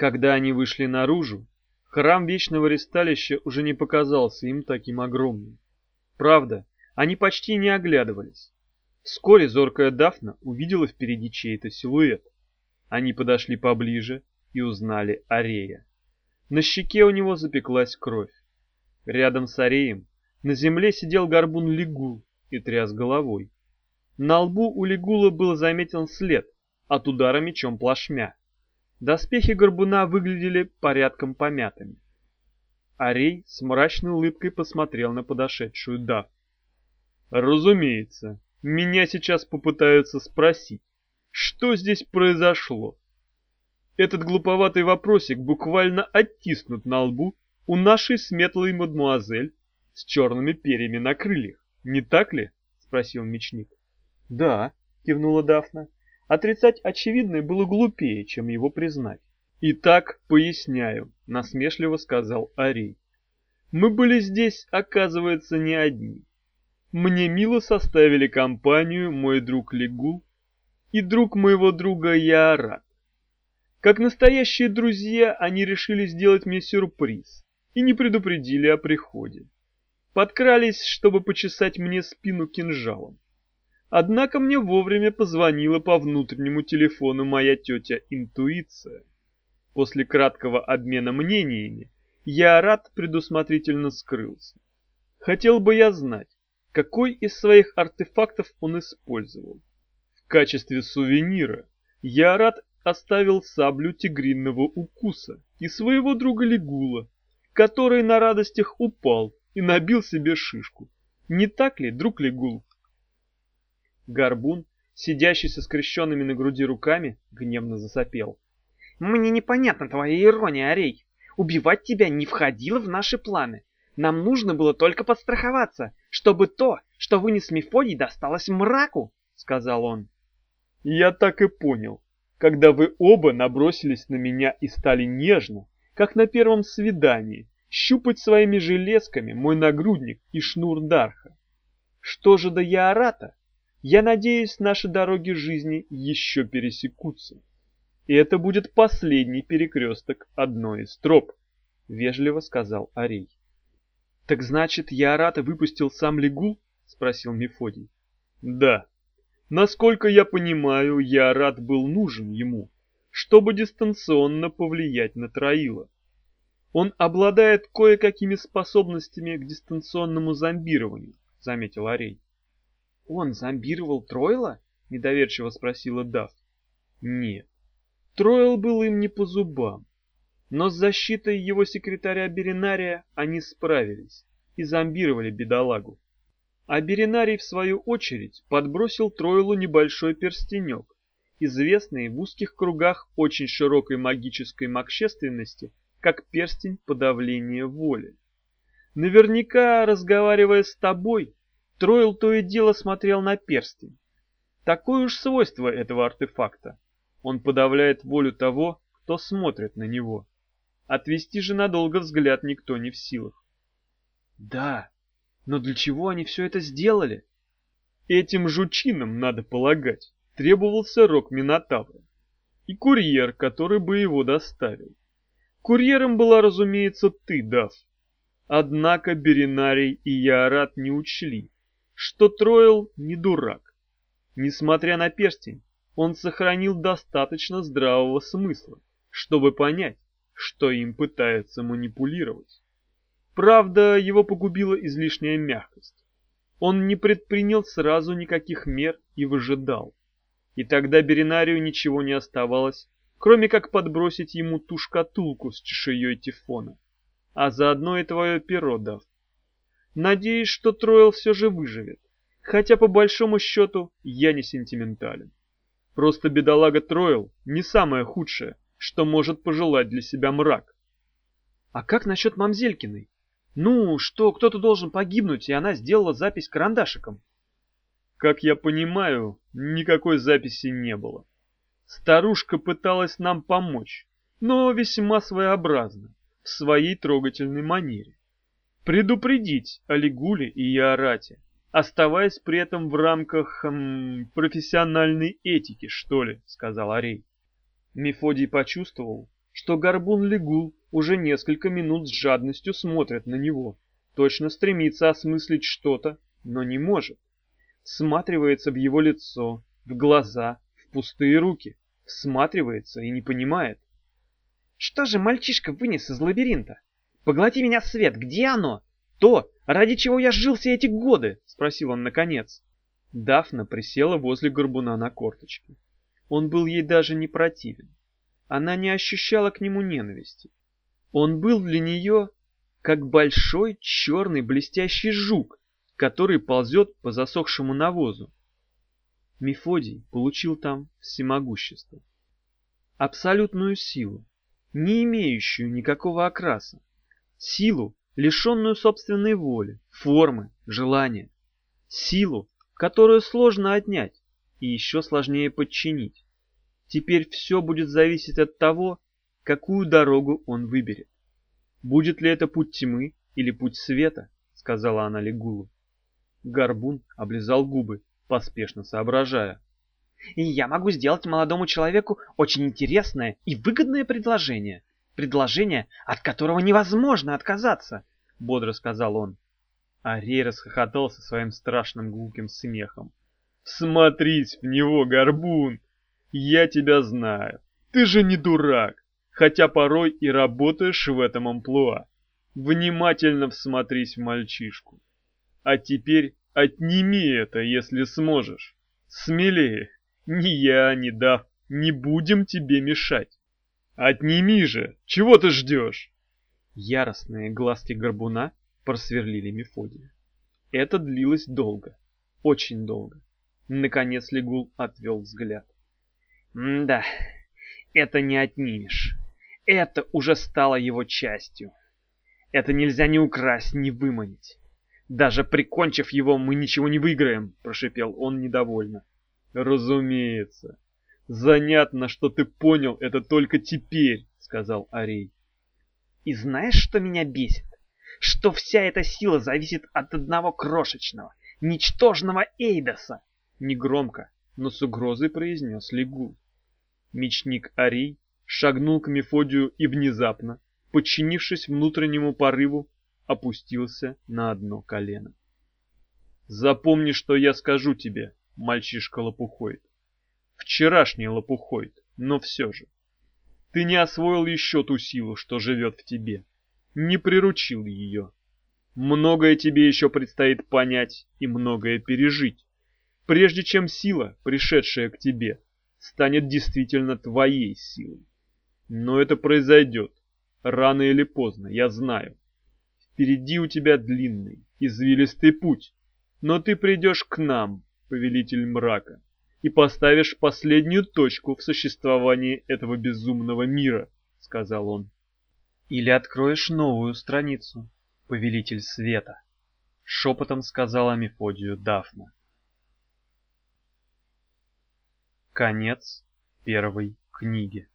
Когда они вышли наружу, храм Вечного Ресталища уже не показался им таким огромным. Правда, они почти не оглядывались. Вскоре зоркая Дафна увидела впереди чей-то силуэт. Они подошли поближе и узнали Арея. На щеке у него запеклась кровь. Рядом с Ареем на земле сидел горбун Лигул и тряс головой. На лбу у Лигула был заметен след от удара мечом плашмя. Доспехи горбуна выглядели порядком помятыми. Арей с мрачной улыбкой посмотрел на подошедшую Дав. «Разумеется, меня сейчас попытаются спросить, что здесь произошло. Этот глуповатый вопросик буквально оттиснут на лбу у нашей сметлой мадмуазель с черными перьями на крыльях, не так ли?» — спросил мечник. «Да», — кивнула Дафна. Отрицать очевидное было глупее, чем его признать. «Итак, поясняю», — насмешливо сказал Арий. «Мы были здесь, оказывается, не одни. Мне мило составили компанию мой друг Лигул и друг моего друга Яарат. Как настоящие друзья, они решили сделать мне сюрприз и не предупредили о приходе. Подкрались, чтобы почесать мне спину кинжалом. Однако мне вовремя позвонила по внутреннему телефону моя тетя Интуиция. После краткого обмена мнениями я рад предусмотрительно скрылся. Хотел бы я знать, какой из своих артефактов он использовал. В качестве сувенира я рад оставил саблю тигринного укуса и своего друга Лигула, который на радостях упал и набил себе шишку. Не так ли, друг Лигул? Горбун, сидящий со скрещенными на груди руками, гневно засопел. «Мне непонятна твоя ирония, Арей. Убивать тебя не входило в наши планы. Нам нужно было только подстраховаться, чтобы то, что вынес Мефодий, досталось мраку, — сказал он. Я так и понял, когда вы оба набросились на меня и стали нежно, как на первом свидании, щупать своими железками мой нагрудник и шнур Дарха. Что же до Яарата? Я надеюсь, наши дороги жизни еще пересекутся. И это будет последний перекресток одной из троп, — вежливо сказал Арей. «Так значит, Яарата выпустил сам Лигул?» — спросил Мефодий. «Да. Насколько я понимаю, Яарат был нужен ему, чтобы дистанционно повлиять на Троила. Он обладает кое-какими способностями к дистанционному зомбированию», — заметил Арей. «Он зомбировал Тройла?» — недоверчиво спросила Дав. «Нет. Троил был им не по зубам. Но с защитой его секретаря Беринария они справились и зомбировали бедолагу. А Беринарий, в свою очередь, подбросил Троилу небольшой перстенек, известный в узких кругах очень широкой магической макщественности, как перстень подавления воли. Наверняка, разговаривая с тобой, Троил то и дело смотрел на перстень. Такое уж свойство этого артефакта. Он подавляет волю того, кто смотрит на него. Отвести же надолго взгляд никто не в силах. Да, но для чего они все это сделали? Этим жучинам, надо полагать, требовался рог Минотавра и курьер, который бы его доставил. Курьером была, разумеется, ты, Дав. Однако Беринарий и Яарат не учли, что Троил не дурак. Несмотря на перстень, он сохранил достаточно здравого смысла, чтобы понять, что им пытаются манипулировать. Правда, его погубила излишняя мягкость. Он не предпринял сразу никаких мер и выжидал. И тогда Беринарию ничего не оставалось, кроме как подбросить ему ту шкатулку с чешуей Тифона, а заодно и твое перо дав. Надеюсь, что Троил все же выживет, хотя по большому счету я не сентиментален. Просто бедолага Троил не самое худшее, что может пожелать для себя мрак. А как насчет Мамзелькиной? Ну, что кто-то должен погибнуть, и она сделала запись карандашиком. Как я понимаю, никакой записи не было. Старушка пыталась нам помочь, но весьма своеобразно, в своей трогательной манере. Предупредить о Лигуле и Яорате, оставаясь при этом в рамках хм, профессиональной этики, что ли, сказал Арей. Мефодий почувствовал, что Горбун-Легул уже несколько минут с жадностью смотрит на него, точно стремится осмыслить что-то, но не может. Всматривается в его лицо, в глаза, в пустые руки, всматривается и не понимает. Что же мальчишка вынес из лабиринта? Поглоти меня свет, где оно? То, ради чего я жил все эти годы? Спросил он наконец. Дафна присела возле горбуна на корточки. Он был ей даже не противен. Она не ощущала к нему ненависти. Он был для нее как большой черный блестящий жук, который ползет по засохшему навозу. Мефодий получил там всемогущество. Абсолютную силу, не имеющую никакого окраса. Силу, лишенную собственной воли, формы, желания. Силу, которую сложно отнять и еще сложнее подчинить. Теперь все будет зависеть от того, какую дорогу он выберет. «Будет ли это путь тьмы или путь света?» — сказала она Легулу. Горбун облизал губы, поспешно соображая. «И я могу сделать молодому человеку очень интересное и выгодное предложение. Предложение, от которого невозможно отказаться», — бодро сказал он. Арей расхохотался своим страшным гулким смехом. «Смотрись в него, Горбун! Я тебя знаю. Ты же не дурак хотя порой и работаешь в этом амплуа. Внимательно всмотрись в мальчишку. А теперь отними это, если сможешь. Смелее. Ни я, ни Дав не будем тебе мешать. Отними же, чего ты ждешь? Яростные глазки горбуна просверлили Мефодия. Это длилось долго, очень долго. Наконец Легул отвел взгляд. «Да, это не отнимешь. Это уже стало его частью. Это нельзя ни украсть, ни выманить. Даже прикончив его, мы ничего не выиграем, прошипел он недовольно. Разумеется. Занятно, что ты понял это только теперь, сказал Арей. И знаешь, что меня бесит? Что вся эта сила зависит от одного крошечного, ничтожного Эйдоса. Негромко, но с угрозой произнес Лигул. Мечник Арей шагнул к Мефодию и внезапно, подчинившись внутреннему порыву, опустился на одно колено. «Запомни, что я скажу тебе, мальчишка Лопухойд. Вчерашний Лопухойд, но все же. Ты не освоил еще ту силу, что живет в тебе, не приручил ее. Многое тебе еще предстоит понять и многое пережить, прежде чем сила, пришедшая к тебе, станет действительно твоей силой. Но это произойдет. Рано или поздно, я знаю. Впереди у тебя длинный, извилистый путь. Но ты придешь к нам, повелитель мрака, и поставишь последнюю точку в существовании этого безумного мира, сказал он. Или откроешь новую страницу, повелитель света, шепотом сказала Мефодию Дафна. Конец первой книги.